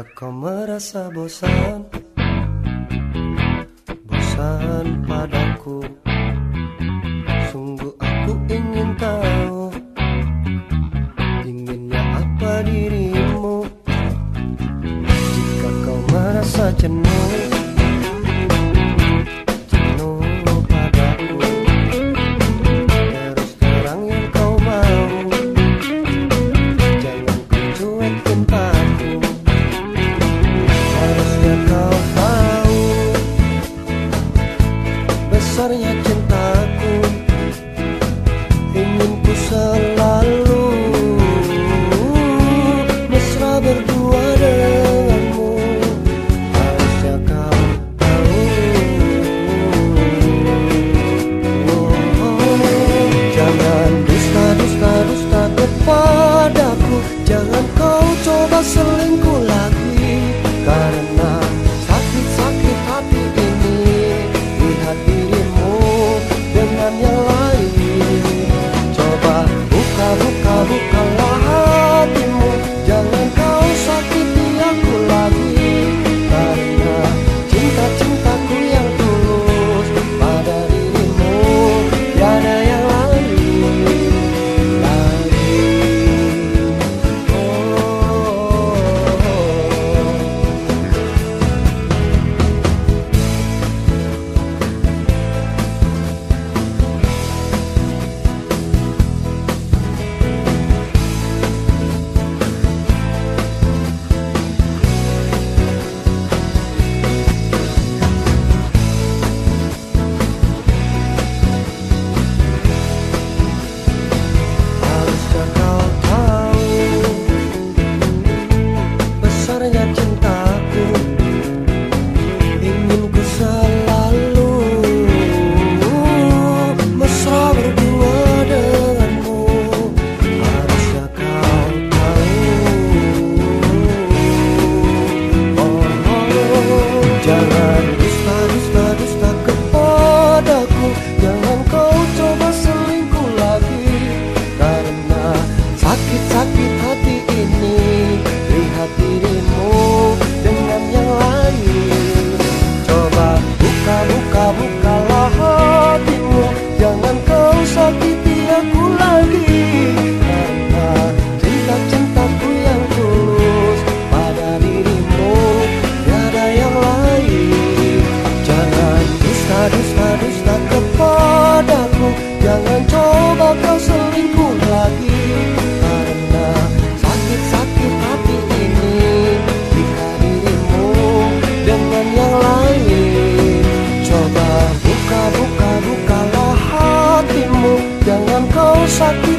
Jika kau merasa bosan? Bosan padaku. Sungguh aku ingin tahu Inginnya apa dirimu? Jika kau merasa jenuh satu